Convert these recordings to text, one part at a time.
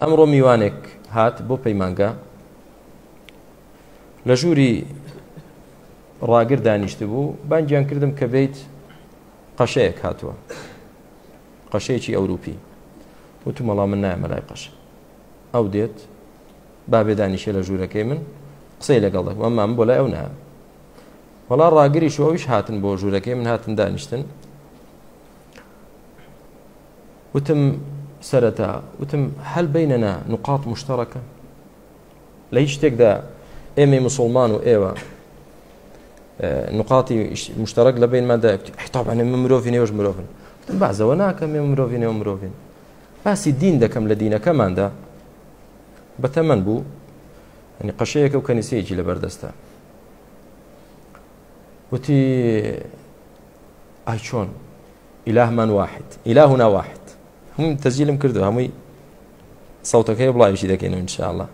ئەمڕۆ میوانێک هات بۆ پەیمانگە لە ژووری ڕاگر دانیشت بوو بانگیان کردم کە بیت قەشەیەک هاتووە قەشەیەکی ئەوروپی وتو مەڵام من نایە مەلای قەش ئەو دێت بابێ دانیشە لە ژوورەکەی من قسەی لەگەڵ ئەمام بۆ لای ئەو نایە وەڵا ڕاگری شوەویش هاتن بۆ ژوورەکەی من هاتن دانیشتن وتم سەرەتا وتم هەل بینەنا نقاط مشتەرەکە لە هیچ شتێکدا ئێمە مسلمان و ئێوە نقاتی مشتەرەك لە بینمادا حتابانێ مرۆڤ نێوەش مرۆڤن بازەوە ناکەم ێ مرۆڤ نێو مرۆڤین باسی دین دەکەم لە دینەکەماندا بەتەمەند بوو ئەنی قەشەیەکە و کەنیسەیەکی لە بەردەستە وتی ئای چۆن ئیلاهمان واحد ئیلاهنا واحد هەم تەجیلم کردو هەمووی سەوتەکەی بڵایشی دەکەین انشاءله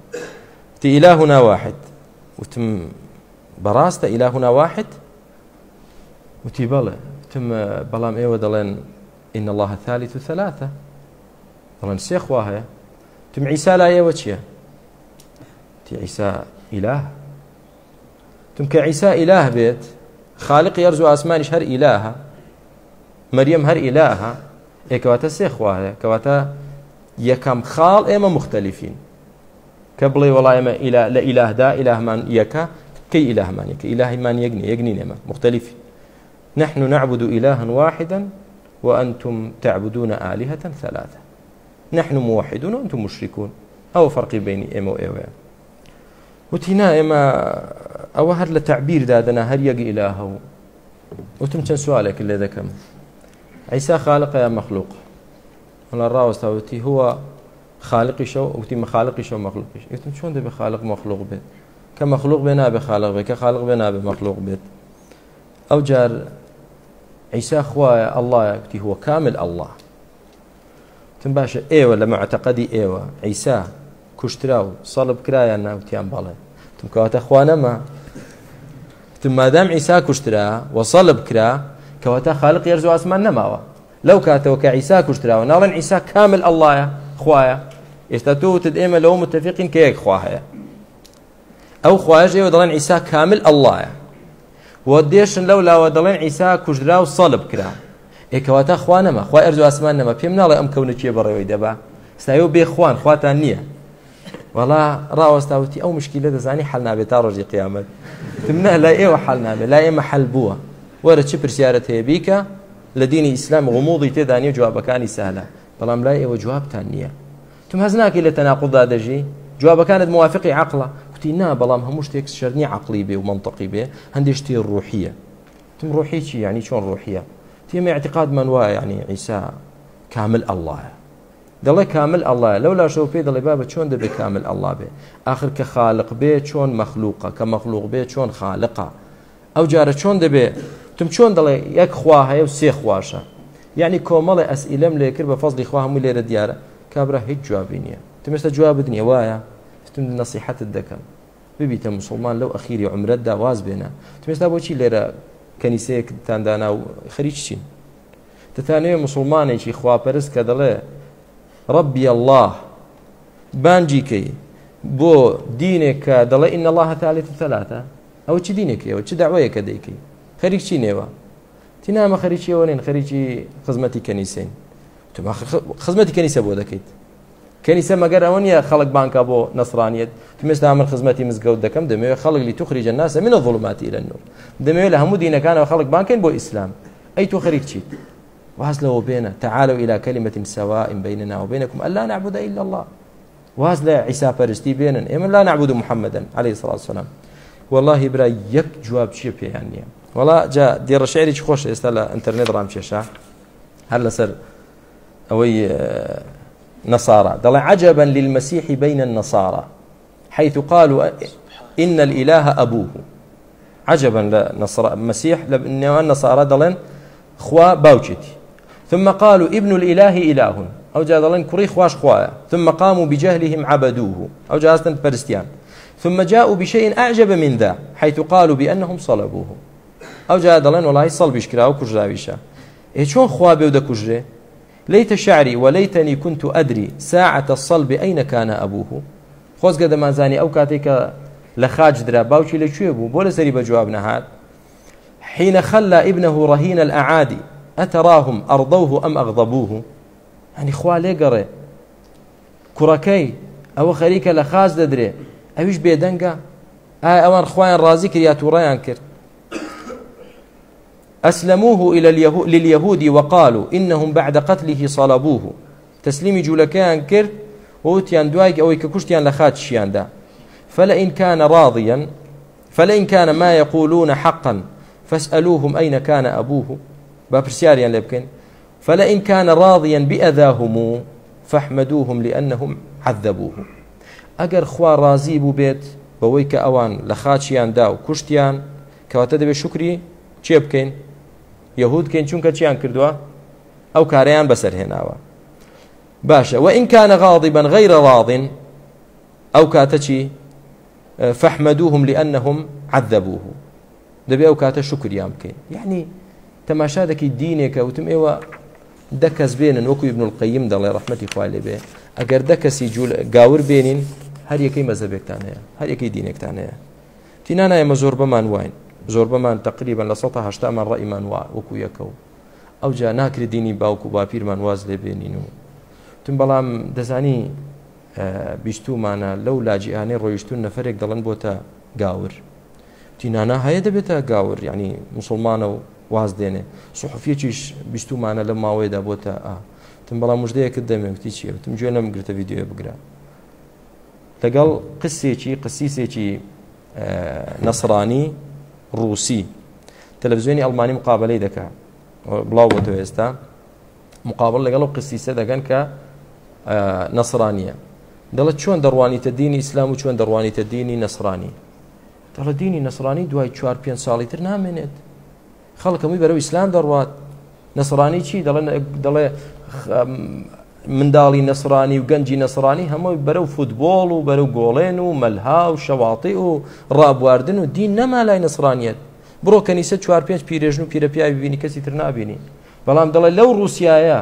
تی ئیلا هوناواحد وتم بەڕاستە ئیلا هوناواحد وتی بەڵێ وتم بەڵام ئێوە دەڵێن ئین الله ثالث ثلاثة دەڵێن سێخوا هەیە تم عیسا لا ئێوە چییە تی عیسا ئیلاه تم کە عیسا ئیلاه بێت خالقی ئەرز و ئاسمانیش هەر ئیلاهە مەریەم هەر ئیلاهە ئێکەواتە سێ خواهەیە کەواتە یەکەم خاڵ ئێمە مختلفین کە بڵێ وەڵای ئمە لە ئیلاهدا ئیلاهمان یەکە کەی ئیلاهمان یەکە ئیلاهیمان یەکنی یەکنی نێمە مختلفی نحن نعبد إلها واحدا وأنتم تعبدون آلهة ثلاثة نحن موحدون وأنتم مشركون أو فرق بين إما وإما وتينا إما أو هر لتعبير دادنا هر يقي إلهه وتم سؤالك اللي ذكم عیسا خالق یا مەخلوق وڵا ڕاوەستاوتی هو خالقیشە و وتی مەخالقیشە و مەخلوقیش ئتم چۆن دەبێ خالق مەخلوق بێت کە مەخلوق بێ نابێ خالق بێت کە خالق بێ نابێ مەخلوق بێت ئەو جار عیسا خوایە ئەلهە کوتی هو کامل ئەله تم باشە ئێوە لە معتەقەدی ئێوە عیسا کوشترا و سەڵب کرایان ناوتیان بەڵێ تم کەواتە خوانەمە تم مادام عیسا کوشترا وە سەڵب کرا کەواتە خالق یەرز و ئاسمان نەماوە لەو کاتەوە کە عیسا کوشتراوە ناڵێن عیسا کامل ئەلهە خویە ئێستا تووتت ئێمە لەو متفقین کە یەک خوا هەیە ئەو خواژ ئێوە دەڵێن عیسا کامل ئەلهە وە دێشن لەو لاوە دەڵێن عیسا کوژرا و سەڵب کرا ێکەواتە خوا نەما خوا ئەرز و ئاسمان نەما پێم ناڵێ ئەم کەونەکیە بەڕێوەی دەبا سایە و بێخواان خواتان نییە وڵا ڕاوەستاوتی ئەو مشکیلە دەزانی حل نابێت تا ڕۆژی قیامەت تمنا لا ئێوە حل نابێت لا ئێمە حل بووە وەرە چی پرسیارەت هەیەبیکە لە دینی ئیسلام غموڵی تێدانی و جوابەکانی سالا بەڵام لای ئێوە جوابتان نییە تم هەز ناکەی لە تەناقڵدا دەژی جوابەکانت موافقی عقلە کوتی نا بەڵام هەموو شتێک شەرنی عقلی بێ و منطقی بێ هەندێک شتی ڕوحیە تم ڕوحی چی ینی چۆن ڕوحیە تێمە اعتقاد من وایە ینی ئیسا کامل ئەلهە دەڵێ کامل ئەله لەو لاشەو پێ دەڵێ بابە چۆن دەبێت کامل ئەله بێ آخر کە خالق بێ چۆن مەخلوقە کە مەخلوق بێ چۆن خالقە ئەو جارە چۆن دەبێ تم چۆن دەڵێ یەک خوا هەیە و سێ خواشە یعنی کۆمەڵی ئەسئیلم لێ کرد بە فەزلی خوا هەموو لێرە دیارە کابرا هیچ جوابی نییە تمێستا جواب بدنیە وایە تم نسیحتت دەکەم ببیتە مسلمان لەو ئەخیری عمرەت داواز بێنە تمێستا بۆچی لێرە کەنیسەیەکتاندانا و خەریک چین دەتانوێ مسلمانێکی خواپەرست کە دەڵێ ڕبی الله بانجی کەی بۆ دینێک کە دەڵێ ئین الله هەتالێت تەلاتە ئەوە چی دینێکی ئەوە چ داوایەکە دەیکەی خەریک چی نێوە تینامە خەریکیەوە نین خەریکی خزمەتی کەنیسین خزمەتی کەنیسە بۆ دەکەیت کەنیسە مەگەر ئەوە نیە خەڵک بانکە بۆ نسرانیت تمێستا من خزمەتی مزگەوت دەکەم دەمەوێت خەڵک لی توخریجە ناسە منە ظڵماتی لە نور دەمەوێت لە هەموو دینەکانەوە خەڵک بانکەین بۆ ئیسلام ئەی تۆ خەریک چیت واز لەوە بێنە تعالوا إلى كلمة سواء بيننا وبينكم ألا نعبد إلا الله واز لە عیسا پەرستی بێنن ئێمە لا نعبود محەممەدەن عليه الصلاة والسلام والله برا یەک جواب چیە پێیان نییە وڵا جا دێڕەشێری خۆش ئێستا لە ئەتەرنێت ڕام کێشە هەر لەسەر ئەوەی نصارى دڵێ عجبا للمسيح بين النصارى حيث قالوا إن الإله أبوه عجبا لنصر مسيح لنيوان نصارى دڵێن خوا باوچێتی ثم قالوا ابن الإله إله أو جا دڵێن کوڕی خواش خوایە ثم قاموا بجهلهم عبدوه أو جاستن پەرستیان ثم جاءوا بشيء أعجب من ذا حيث قالوا بأنهم صلبوه ئەو جا دەڵێن وڵی سەڵبیش کرا و کوژراویشە ئێ چۆن خوا بێ و دەکوژرێ لەیتە شعری وەلەیتەنی كنت ئەدری ساعتە سەڵبی ئەینەکانە ئەبووه خۆزگە دەمانزانی ئەو کاتێک کە لە خاج درا باوکی لەکوێ بوو بۆ لە سەری بە جواب نەهات حين خلى ابنه رهين الأعادي أتراهم أرضوه أم أغضبوه هەنی خوا لێگەڕێ کوڕەکەی ئەوە خەریکە لە خاز دەدرێ ئەویش بێدەنگە ئایا ئەوان خۆیان ڕازی کرد یا تووڕیان کرد أسلموه إلى اليهو لليهود وقالوا إنهم بعد قتله صلبوه تسليمي جولكان كرد وتيان دوايك أو ككشتيان لخات شياندا فلئن كان راضيا فلئن كان ما يقولون حقا فاسألوهم أين كان أبوه بابرسياريان لبكن فلئن كان راضيا بأذاهم فاحمدوهم لأنهم عذبوه ئەگەر خوا رازی بوو بێت بەوەی کە ئەوان لە خاچیان دا و کوشتیان کەواتە دەبێت شکری چێ بکەین یەهود کەین چونکە چیان کردووە ئەو کارەیان بەسەرهێناوە باشە و ئینکانە غاڵی بن غەیرە ڕاڵین ئەو کاتە چی فەحمەدوهم لأنهم عذبوه دەبێ ئەو کاتە شکریان بکەین یعنی تەماشا دەکی دینێکە وتم ئێوە دەکەس بێنن وەکو ابن القیم دەڵێ ڕحمەتی خوا لێ بێ ئەگەر دەکەسی گاور بێنین هەر یەکەی مەزەبێکتان هەیە هەر یەکەی دینێکتان هەیە تینانایە مە زۆر بەمان واین زۆربەمان تقریبان لە 1970مان ڕئیمان وا وەکو یەکە و ئەو جا ناکردینی باوکو و باپیرمان واز لێ بێنین و تون بەڵام دەزانی بیستومانە لەو لاجییانەی ڕۆیشتون نەفرێک دەڵەن بۆ تا گاور تینانا هەیە دەبێتە گاور یعنی مسلمانە و واز دێنێ سوحفیەکیش بیستومانە لە ماوەیەدا بۆ تا ئا تم بەڵام مژدەیەکت دەمێتی چیە تم گوێ نەمگرتە یددیوێ بگرە لەگەڵ قسێکی قسیسێکی نەسرانی ڕووسی تەلەڤزیۆنی ئەڵمانی مقابلەی دەکا بڵاو بۆ تۆ ئێستا مقابل لەگەڵ و قستیسە دەگەن کە نەسرانیە دەڵێت چۆن دەڕوانیتە دینی ئیسلام و چۆن دەڕوانیتە دینی نەسرانی دەڵە دینی نەسرانی دوای چوار پێ ساڵی تر نامێنێت خەڵکەمووی بەرەو ئیسلام دەڕوات نەسرانی چی دەڵێ منداڵی نەسرانی و گەنجی نەسرانی هەمووی بەرەو فوتبۆڵ و بەرەو گۆڵێن و مەلها و شەواڵی و ڕابواردن و دی نەما لای نەسرانیت بڕۆ کەنیسە چوار پێنج پیرێژن و پیرەپیاوی بینی کەسی تر نبینی بەڵام دەڵێ لەو رووسایە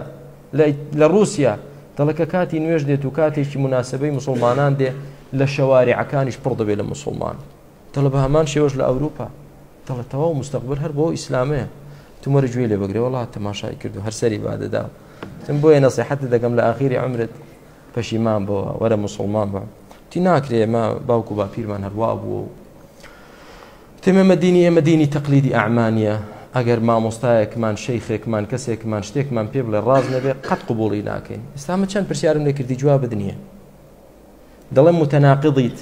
لە رووسیا دەڵەکە کاتی نوێژ دێت و کاتێکی مناسبەی مسلمانان دێ لە شەواریعەکانیش پڕ دەبێت لە مسلمان دەڵە بە هەمان شێوەش لە ئەوروپا دەڵێت تەواو مستەقبل هەر بۆ ئیسلامەیە تومەرە گوێ لێ بەگرێ وڵات تەماشای کردو هەرسەری بادەدا تم بۆیە نسیحەت دەگەم لە ئاخیری عمرت پەشیمان بەوە وەرە مسلمان بە تی ناکرێ مە باوکو باپیرمان هەروە بوو تێمەمە دینی ئێمە دینی تەقلیدی ئامانە ئەگەر مامۆستایەکمان شەیخێکمان کەسێکمان شتێکمان پێ بڵێ ڕاز نەبێ قەت قوبڵی ناکەین ئێستامە چەند پرسیارم لێکردی جواب بدنیە دەڵێم متەناقضیت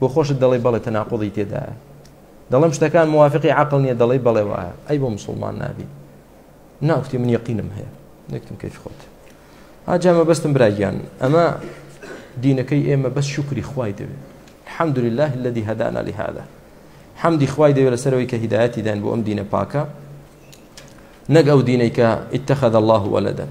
بۆ خۆشت دەڵێ بەڵێ تەناقضی تێدایە دەڵێم شتەکان موواافقی عقل نییە دەڵێ بەڵێ وایە ئەی بۆ مسلمان نابی ناوتی من یقینم هەیە نێکتم کەف خۆت ئاجامە بەستم براگیان ئەمە دینەکەی ئێمە بەس شکری خوای دەوێت الحمد لله الذي هدانا لهذا حمدی خوای دەوێت لەسەرەوەی کە هدایەتی دان بۆ ئەم دینە پاکە نەک ئەو دینەی کە اتخذ الله ولدا